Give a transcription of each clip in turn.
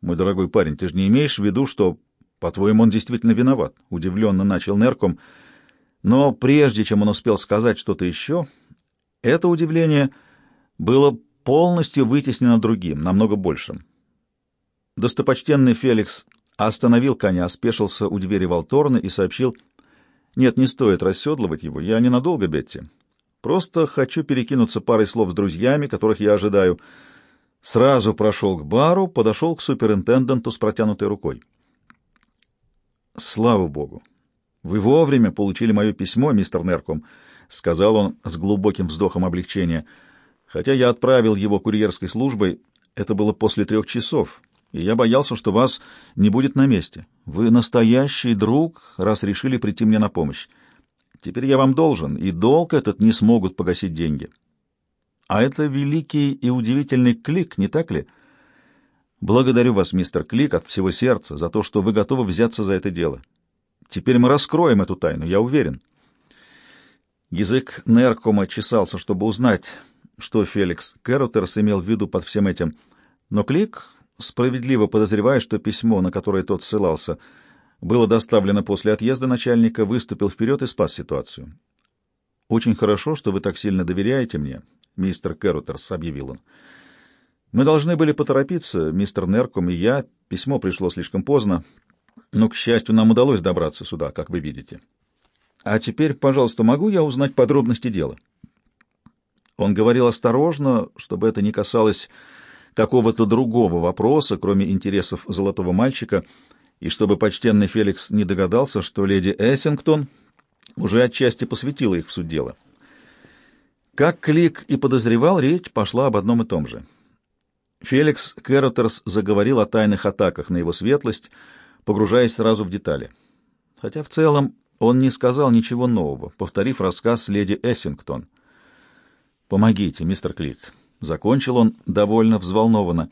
Мой дорогой парень, ты же не имеешь в виду, что, по-твоему, он действительно виноват? Удивленно начал Нерком. Но прежде чем он успел сказать что-то еще, это удивление было полностью вытеснено другим, намного большим. Достопочтенный Феликс остановил коня, спешился у двери Волторна и сообщил, «Нет, не стоит расседлывать его, я ненадолго, Бетти. Просто хочу перекинуться парой слов с друзьями, которых я ожидаю». Сразу прошел к бару, подошел к суперинтенденту с протянутой рукой. «Слава Богу! Вы вовремя получили мое письмо, мистер Нерком», — сказал он с глубоким вздохом облегчения. «Хотя я отправил его курьерской службой, это было после трех часов, и я боялся, что вас не будет на месте. Вы настоящий друг, раз решили прийти мне на помощь. Теперь я вам должен, и долг этот не смогут погасить деньги». А это великий и удивительный клик, не так ли? Благодарю вас, мистер Клик, от всего сердца за то, что вы готовы взяться за это дело. Теперь мы раскроем эту тайну, я уверен. Язык Неркома чесался, чтобы узнать, что Феликс Кэротерс имел в виду под всем этим. Но Клик, справедливо подозревая, что письмо, на которое тот ссылался, было доставлено после отъезда начальника, выступил вперед и спас ситуацию. «Очень хорошо, что вы так сильно доверяете мне», мистер Кэрутерс, — объявил он. Мы должны были поторопиться, мистер Нерком и я. Письмо пришло слишком поздно, но, к счастью, нам удалось добраться сюда, как вы видите. А теперь, пожалуйста, могу я узнать подробности дела? Он говорил осторожно, чтобы это не касалось какого-то другого вопроса, кроме интересов золотого мальчика, и чтобы почтенный Феликс не догадался, что леди Эссингтон уже отчасти посвятила их в суть дела. Как Клик и подозревал, речь пошла об одном и том же. Феликс Кэротерс заговорил о тайных атаках на его светлость, погружаясь сразу в детали. Хотя в целом он не сказал ничего нового, повторив рассказ леди Эссингтон. «Помогите, мистер Клик», — закончил он довольно взволнованно.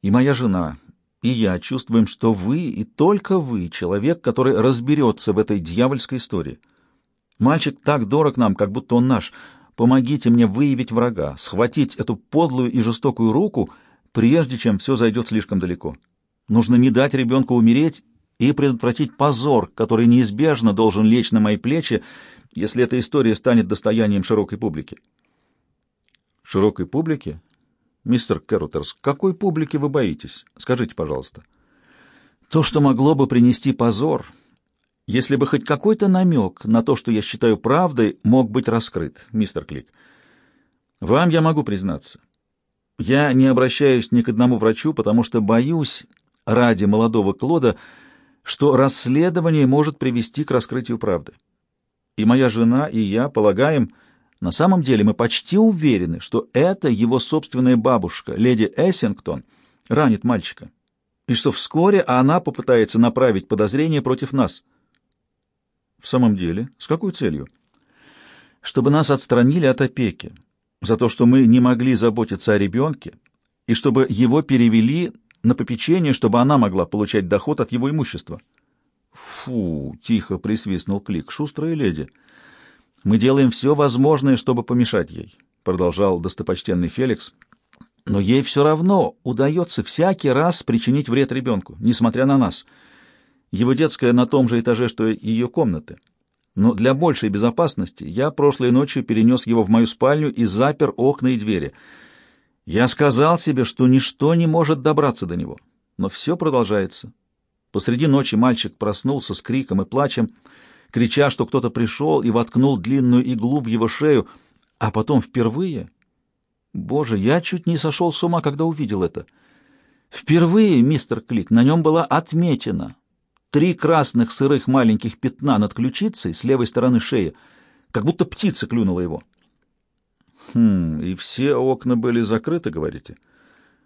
«И моя жена, и я чувствуем, что вы, и только вы, человек, который разберется в этой дьявольской истории. Мальчик так дорог нам, как будто он наш. Помогите мне выявить врага, схватить эту подлую и жестокую руку, прежде чем все зайдет слишком далеко. Нужно не дать ребенку умереть и предотвратить позор, который неизбежно должен лечь на мои плечи, если эта история станет достоянием широкой публики. Широкой публики? Мистер Кэрутерс, какой публики вы боитесь? Скажите, пожалуйста. То, что могло бы принести позор, если бы хоть какой-то намек на то, что я считаю правдой, мог быть раскрыт, мистер Клик. Вам я могу признаться. Я не обращаюсь ни к одному врачу, потому что боюсь ради молодого Клода, что расследование может привести к раскрытию правды. И моя жена, и я полагаем, на самом деле мы почти уверены, что это его собственная бабушка, леди Эссингтон, ранит мальчика, и что вскоре она попытается направить подозрение против нас — в самом деле, с какой целью? Чтобы нас отстранили от опеки, за то, что мы не могли заботиться о ребенке, и чтобы его перевели на попечение, чтобы она могла получать доход от его имущества. Фу, тихо присвистнул Клик, шустрая леди. Мы делаем все возможное, чтобы помешать ей, продолжал достопочтенный Феликс. Но ей все равно удается всякий раз причинить вред ребенку, несмотря на нас. Его детская на том же этаже, что и ее комнаты. Но для большей безопасности я прошлой ночью перенес его в мою спальню и запер окна и двери. Я сказал себе, что ничто не может добраться до него. Но все продолжается. Посреди ночи мальчик проснулся с криком и плачем, крича, что кто-то пришел и воткнул длинную иглу в его шею, а потом впервые... Боже, я чуть не сошел с ума, когда увидел это. Впервые, мистер Клик, на нем была отметина, три красных сырых маленьких пятна над ключицей с левой стороны шеи, как будто птица клюнула его. Хм, и все окна были закрыты, говорите?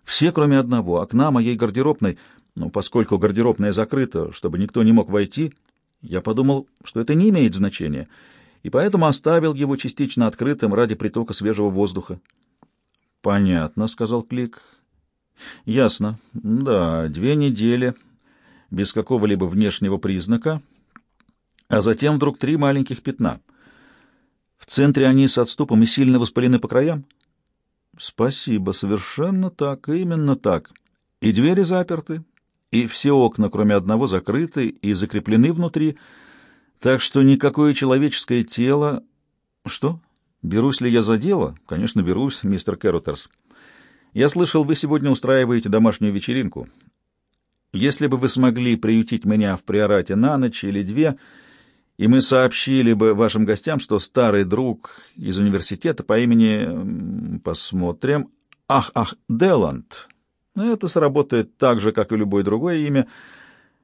Все, кроме одного, окна моей гардеробной. Но поскольку гардеробная закрыта, чтобы никто не мог войти, я подумал, что это не имеет значения, и поэтому оставил его частично открытым ради притока свежего воздуха. «Понятно», — сказал Клик. «Ясно. Да, две недели без какого-либо внешнего признака, а затем вдруг три маленьких пятна. В центре они с отступом и сильно воспалены по краям. Спасибо, совершенно так, именно так. И двери заперты, и все окна, кроме одного, закрыты и закреплены внутри, так что никакое человеческое тело... Что? Берусь ли я за дело? Конечно, берусь, мистер Кэротерс. Я слышал, вы сегодня устраиваете домашнюю вечеринку. Если бы вы смогли приютить меня в приорате на ночь или две, и мы сообщили бы вашим гостям, что старый друг из университета по имени... Посмотрим... Ах, ах, Деланд. Это сработает так же, как и любое другое имя.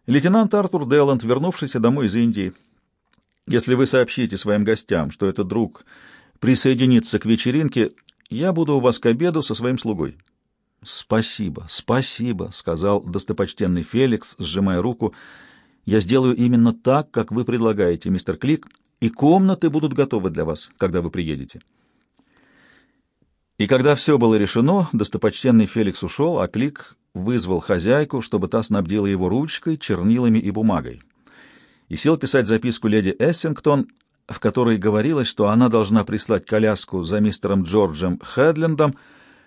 Лейтенант Артур Деланд, вернувшийся домой из Индии. Если вы сообщите своим гостям, что этот друг присоединится к вечеринке, я буду у вас к обеду со своим слугой. — Спасибо, спасибо, — сказал достопочтенный Феликс, сжимая руку. — Я сделаю именно так, как вы предлагаете, мистер Клик, и комнаты будут готовы для вас, когда вы приедете. И когда все было решено, достопочтенный Феликс ушел, а Клик вызвал хозяйку, чтобы та снабдила его ручкой, чернилами и бумагой, и сел писать записку леди Эссингтон, в которой говорилось, что она должна прислать коляску за мистером Джорджем Хедлендом,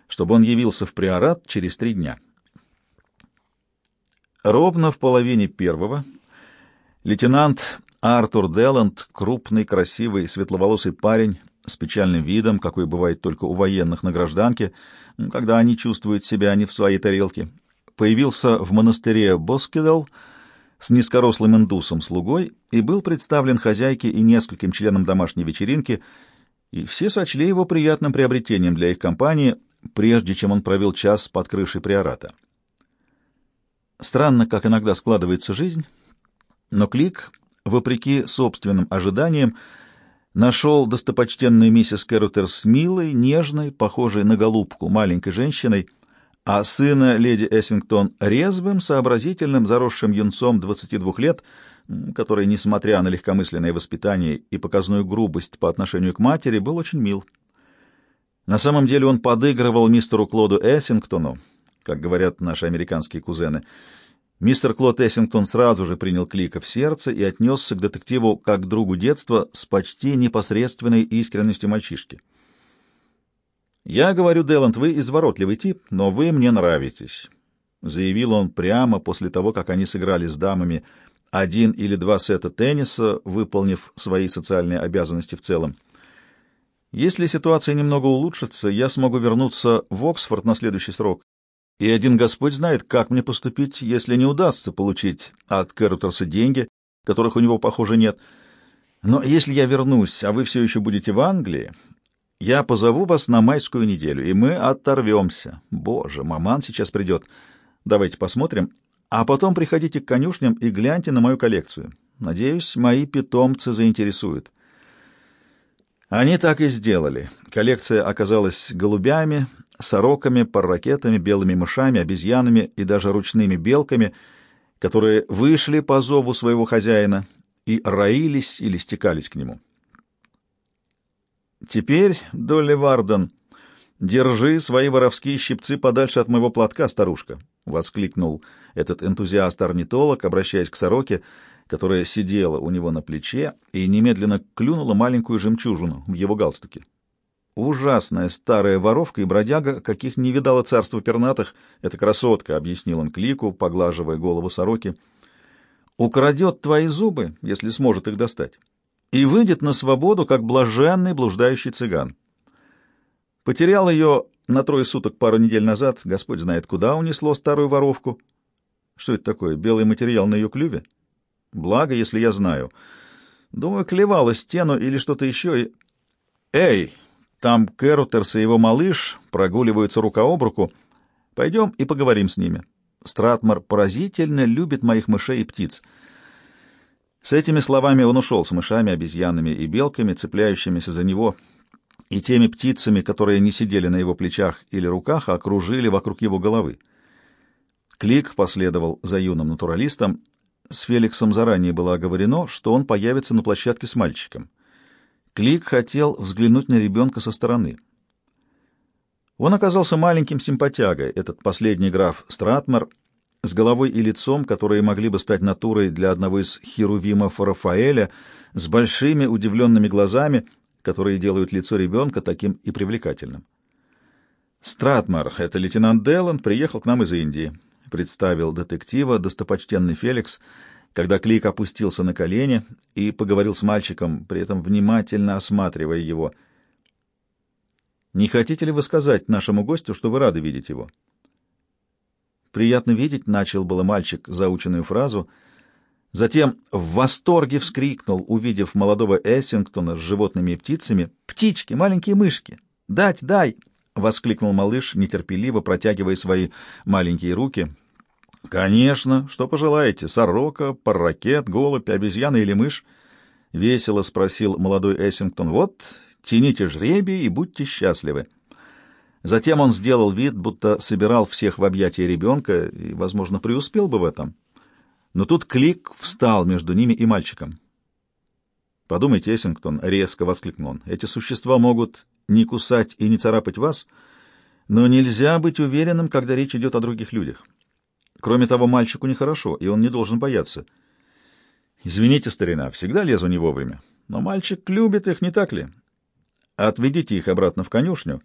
чтобы он явился в приорат через три дня. Ровно в половине первого лейтенант Артур Деланд, крупный, красивый, светловолосый парень с печальным видом, какой бывает только у военных на гражданке, когда они чувствуют себя не в своей тарелке, появился в монастыре Боскедал с низкорослым индусом-слугой и был представлен хозяйке и нескольким членам домашней вечеринки, и все сочли его приятным приобретением для их компании, прежде чем он провел час под крышей приората. Странно, как иногда складывается жизнь, но Клик, вопреки собственным ожиданиям, нашел достопочтенную миссис Кэрротерс милой, нежной, похожей на голубку маленькой женщиной, а сына леди Эссингтон резвым, сообразительным, заросшим юнцом 22 лет, который, несмотря на легкомысленное воспитание и показную грубость по отношению к матери, был очень мил. На самом деле он подыгрывал мистеру Клоду Эссингтону, как говорят наши американские кузены. Мистер Клод Эссингтон сразу же принял Клика в сердце и отнесся к детективу как к другу детства с почти непосредственной искренностью мальчишки. «Я говорю, Деланд, вы изворотливый тип, но вы мне нравитесь», — заявил он прямо после того, как они сыграли с дамами один или два сета тенниса, выполнив свои социальные обязанности в целом. Если ситуация немного улучшится, я смогу вернуться в Оксфорд на следующий срок. И один Господь знает, как мне поступить, если не удастся получить от Кэрутерса деньги, которых у него, похоже, нет. Но если я вернусь, а вы все еще будете в Англии, я позову вас на майскую неделю, и мы оторвемся. Боже, маман сейчас придет. Давайте посмотрим. А потом приходите к конюшням и гляньте на мою коллекцию. Надеюсь, мои питомцы заинтересуют. Они так и сделали. Коллекция оказалась голубями, сороками, парракетами, белыми мышами, обезьянами и даже ручными белками, которые вышли по зову своего хозяина и роились или стекались к нему. Теперь, Долли Варден, держи свои воровские щипцы подальше от моего платка, старушка, — воскликнул этот энтузиаст-орнитолог, обращаясь к сороке, которая сидела у него на плече и немедленно клюнула маленькую жемчужину в его галстуке. Ужасная старая воровка и бродяга, каких не видало царство пернатых, эта красотка, — объяснил он Клику, поглаживая голову сороки, — украдет твои зубы, если сможет их достать и выйдет на свободу, как блаженный блуждающий цыган. Потерял ее на трое суток пару недель назад, Господь знает куда унесло старую воровку. Что это такое, белый материал на ее клюве? Благо, если я знаю. Думаю, клевала стену или что-то еще и... Эй, там Кэрутерс и его малыш прогуливаются рука об руку. Пойдем и поговорим с ними. Стратмар поразительно любит моих мышей и птиц. С этими словами он ушел с мышами, обезьянами и белками, цепляющимися за него, и теми птицами, которые не сидели на его плечах или руках, а окружили вокруг его головы. Клик последовал за юным натуралистом. С Феликсом заранее было оговорено, что он появится на площадке с мальчиком. Клик хотел взглянуть на ребенка со стороны. Он оказался маленьким симпатягой, этот последний граф Стратмер, с головой и лицом, которые могли бы стать натурой для одного из херувимов Рафаэля, с большими удивленными глазами, которые делают лицо ребенка таким и привлекательным. «Стратмар, это лейтенант Деллан, приехал к нам из Индии. — представил детектива достопочтенный Феликс, когда Клик опустился на колени и поговорил с мальчиком, при этом внимательно осматривая его. «Не хотите ли вы сказать нашему гостю, что вы рады видеть его?» «Приятно видеть», — начал было мальчик заученную фразу, затем в восторге вскрикнул, увидев молодого Эссингтона с животными и птицами. «Птички, маленькие мышки! Дать, дай!» — воскликнул малыш, нетерпеливо протягивая свои маленькие руки. «Конечно, что пожелаете, сорока, парракет, голубь, обезьяна или мышь?» — весело спросил молодой Эссингтон. «Вот, тяните жребий и будьте счастливы». Затем он сделал вид, будто собирал всех в объятия ребенка и, возможно, преуспел бы в этом. Но тут Клик встал между ними и мальчиком. «Подумайте, Эссингтон», — резко воскликнул он, — «эти существа могут не кусать и не царапать вас, но нельзя быть уверенным, когда речь идет о других людях. Кроме того, мальчику нехорошо, и он не должен бояться. Извините, старина, всегда лезу не вовремя, но мальчик любит их, не так ли? Отведите их обратно в конюшню,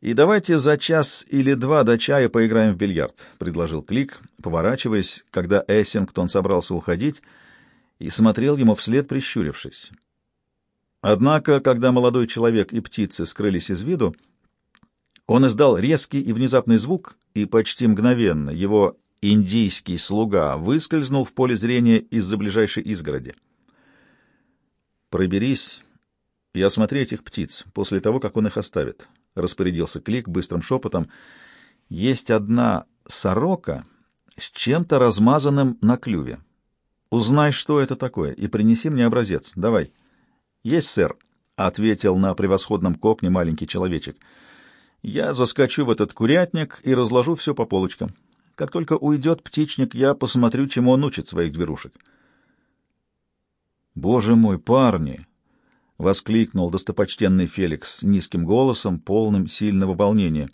и давайте за час или два до чая поиграем в бильярд, — предложил Клик, поворачиваясь, когда Эссингтон собрался уходить, и смотрел ему вслед, прищурившись. Однако, когда молодой человек и птицы скрылись из виду, он издал резкий и внезапный звук, и почти мгновенно его индийский слуга выскользнул в поле зрения из-за ближайшей изгороди. «Проберись и осмотри этих птиц после того, как он их оставит», — распорядился Клик быстрым шепотом. «Есть одна сорока с чем-то размазанным на клюве. Узнай, что это такое, и принеси мне образец. Давай». «Есть, сэр», — ответил на превосходном кокне маленький человечек. «Я заскочу в этот курятник и разложу все по полочкам. Как только уйдет птичник, я посмотрю, чему он учит своих дверушек». «Боже мой, парни!» — воскликнул достопочтенный Феликс низким голосом, полным сильного волнения.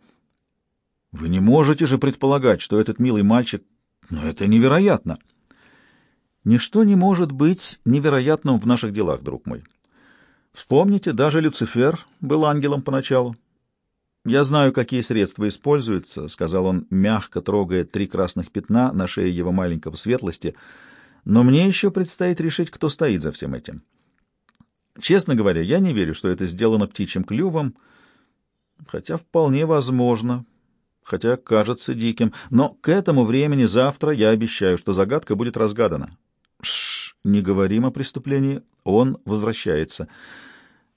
«Вы не можете же предполагать, что этот милый мальчик... Но это невероятно!» «Ничто не может быть невероятным в наших делах, друг мой. Вспомните, даже Люцифер был ангелом поначалу. «Я знаю, какие средства используются», — сказал он, мягко трогая три красных пятна на шее его маленького светлости, «но мне еще предстоит решить, кто стоит за всем этим. Честно говоря, я не верю, что это сделано птичьим клювом, хотя вполне возможно, хотя кажется диким, но к этому времени завтра я обещаю, что загадка будет разгадана. Шш, не говорим о преступлении, он возвращается.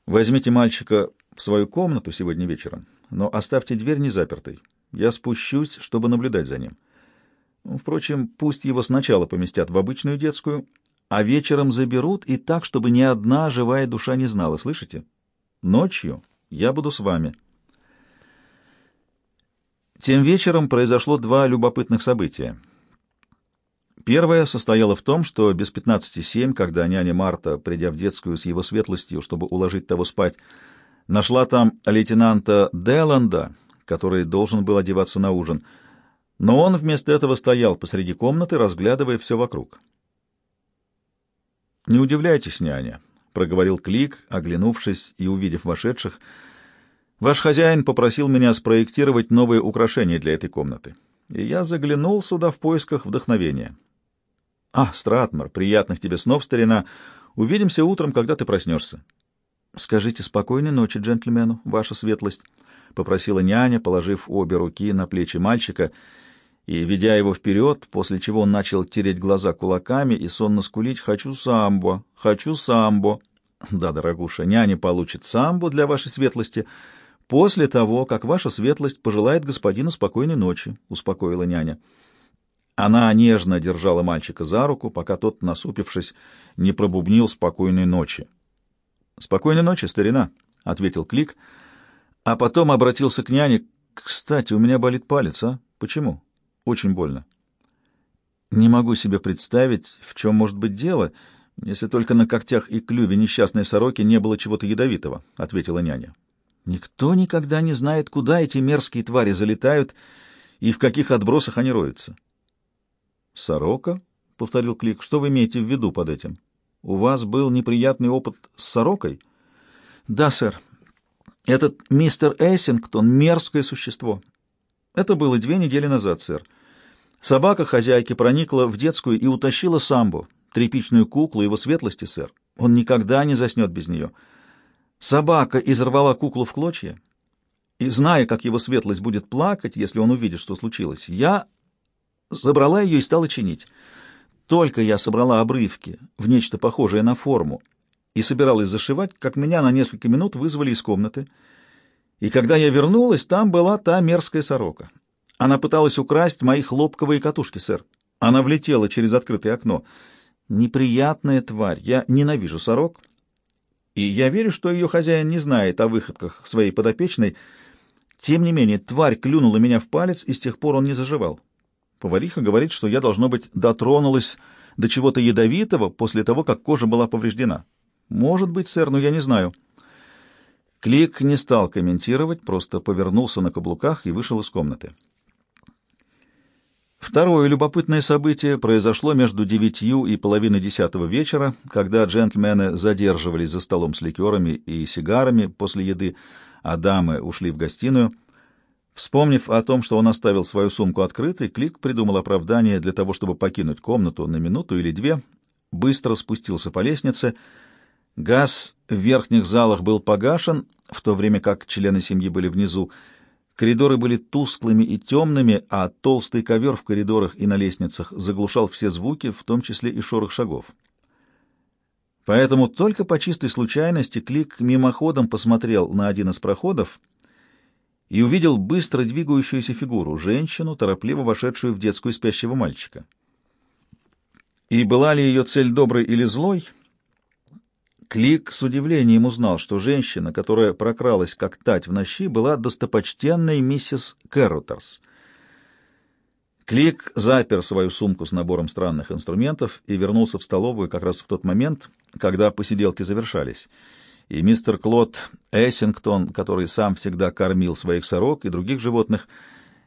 Возьмите мальчика в свою комнату сегодня вечером, но оставьте дверь не запертой. Я спущусь, чтобы наблюдать за ним. Впрочем, пусть его сначала поместят в обычную детскую, а вечером заберут и так, чтобы ни одна живая душа не знала, слышите? Ночью я буду с вами. Тем вечером произошло два любопытных события. Первое состояло в том, что без пятнадцати семь, когда няня Марта, придя в детскую с его светлостью, чтобы уложить того спать, нашла там лейтенанта Деланда, который должен был одеваться на ужин, но он вместо этого стоял посреди комнаты, разглядывая все вокруг. «Не удивляйтесь, няня», — проговорил Клик, оглянувшись и увидев вошедших. «Ваш хозяин попросил меня спроектировать новые украшения для этой комнаты, и я заглянул сюда в поисках вдохновения». «А, Стратмор, приятных тебе снов, старина. Увидимся утром, когда ты проснешься». «Скажите спокойной ночи джентльмену, ваша светлость», — попросила няня, положив обе руки на плечи мальчика и ведя его вперед, после чего он начал тереть глаза кулаками и сонно скулить «Хочу самбо! Хочу самбо!» «Да, дорогуша, няня получит самбо для вашей светлости после того, как ваша светлость пожелает господину спокойной ночи», — успокоила няня. Она нежно держала мальчика за руку, пока тот, насупившись, не пробубнил спокойной ночи. «Спокойной ночи, старина», — ответил Клик, а потом обратился к няне. «Кстати, у меня болит палец, а? Почему? Очень больно». «Не могу себе представить, в чем может быть дело, если только на когтях и клюве несчастной сороки не было чего-то ядовитого», — ответила няня. «Никто никогда не знает, куда эти мерзкие твари залетают и в каких отбросах они роются». «Сорока?» — повторил Клик. «Что вы имеете в виду под этим? У вас был неприятный опыт с сорокой?» «Да, сэр. Этот мистер Эссингтон — мерзкое существо. Это было две недели назад, сэр. Собака хозяйки проникла в детскую и утащила самбу, тряпичную куклу его светлости, сэр. Он никогда не заснет без нее. Собака изорвала куклу в клочья, и, зная, как его светлость будет плакать, если он увидит, что случилось, я забрала ее и стала чинить. Только я собрала обрывки в нечто похожее на форму и собиралась зашивать, как меня на несколько минут вызвали из комнаты. И когда я вернулась, там была та мерзкая сорока. Она пыталась украсть мои хлопковые катушки, сэр. Она влетела через открытое окно. Неприятная тварь. Я ненавижу сорок. И я верю, что ее хозяин не знает о выходках своей подопечной. Тем не менее, тварь клюнула меня в палец, и с тех пор он не заживал. Повариха говорит, что я, должно быть, дотронулась до чего-то ядовитого после того, как кожа была повреждена. Может быть, сэр, но я не знаю. Клик не стал комментировать, просто повернулся на каблуках и вышел из комнаты. Второе любопытное событие произошло между девятью и половиной десятого вечера, когда джентльмены задерживались за столом с ликерами и сигарами после еды, а дамы ушли в гостиную. Вспомнив о том, что он оставил свою сумку открытой, Клик придумал оправдание для того, чтобы покинуть комнату на минуту или две, быстро спустился по лестнице. Газ в верхних залах был погашен, в то время как члены семьи были внизу, Коридоры были тусклыми и темными, а толстый ковер в коридорах и на лестницах заглушал все звуки, в том числе и шорох шагов. Поэтому только по чистой случайности Клик мимоходом посмотрел на один из проходов и увидел быстро двигающуюся фигуру, женщину, торопливо вошедшую в детскую спящего мальчика. И была ли ее цель доброй или злой — Клик с удивлением узнал, что женщина, которая прокралась как тать в ночи, была достопочтенной миссис Кэрротерс. Клик запер свою сумку с набором странных инструментов и вернулся в столовую как раз в тот момент, когда посиделки завершались. И мистер Клод Эссингтон, который сам всегда кормил своих сорок и других животных,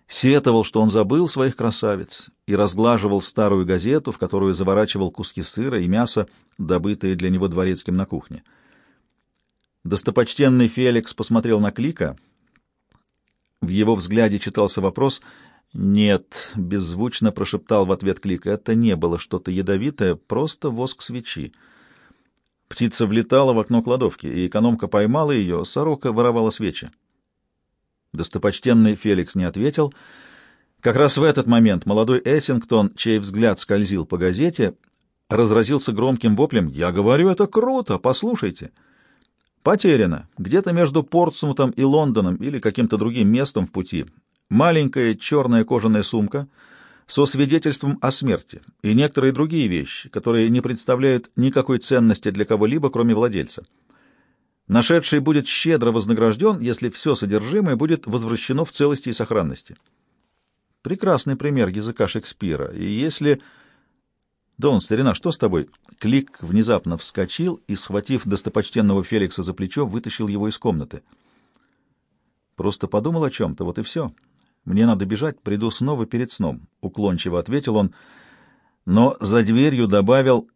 сетовал, что он забыл своих красавиц, и разглаживал старую газету, в которую заворачивал куски сыра и мяса, добытые для него дворецким на кухне. Достопочтенный Феликс посмотрел на Клика. В его взгляде читался вопрос «Нет», — беззвучно прошептал в ответ Клик, — «это не было что-то ядовитое, просто воск свечи». Птица влетала в окно кладовки, и экономка поймала ее, сорока воровала свечи. Достопочтенный Феликс не ответил. Как раз в этот момент молодой Эссингтон, чей взгляд скользил по газете, разразился громким воплем «Я говорю, это круто! Послушайте!» Потеряно. Где-то между Портсмутом и Лондоном или каким-то другим местом в пути. Маленькая черная кожаная сумка со свидетельством о смерти и некоторые другие вещи, которые не представляют никакой ценности для кого-либо, кроме владельца. Нашедший будет щедро вознагражден, если все содержимое будет возвращено в целости и сохранности. Прекрасный пример языка Шекспира. И если... Дон, старина, что с тобой? Клик внезапно вскочил и, схватив достопочтенного Феликса за плечо, вытащил его из комнаты. Просто подумал о чем-то, вот и все. Мне надо бежать, приду снова перед сном, — уклончиво ответил он, но за дверью добавил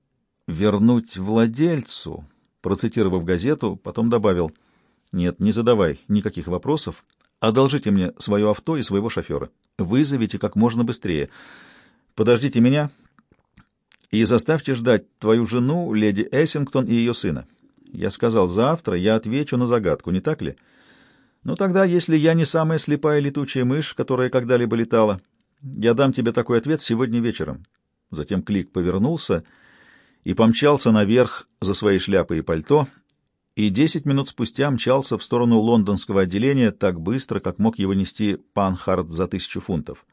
«вернуть владельцу» процитировав газету, потом добавил, «Нет, не задавай никаких вопросов. Одолжите мне свое авто и своего шофера. Вызовите как можно быстрее. Подождите меня и заставьте ждать твою жену, леди Эссингтон и ее сына. Я сказал, завтра я отвечу на загадку, не так ли? Ну тогда, если я не самая слепая летучая мышь, которая когда-либо летала, я дам тебе такой ответ сегодня вечером». Затем Клик повернулся и помчался наверх за своей шляпой и пальто, и десять минут спустя мчался в сторону лондонского отделения так быстро, как мог его нести Панхард за тысячу фунтов.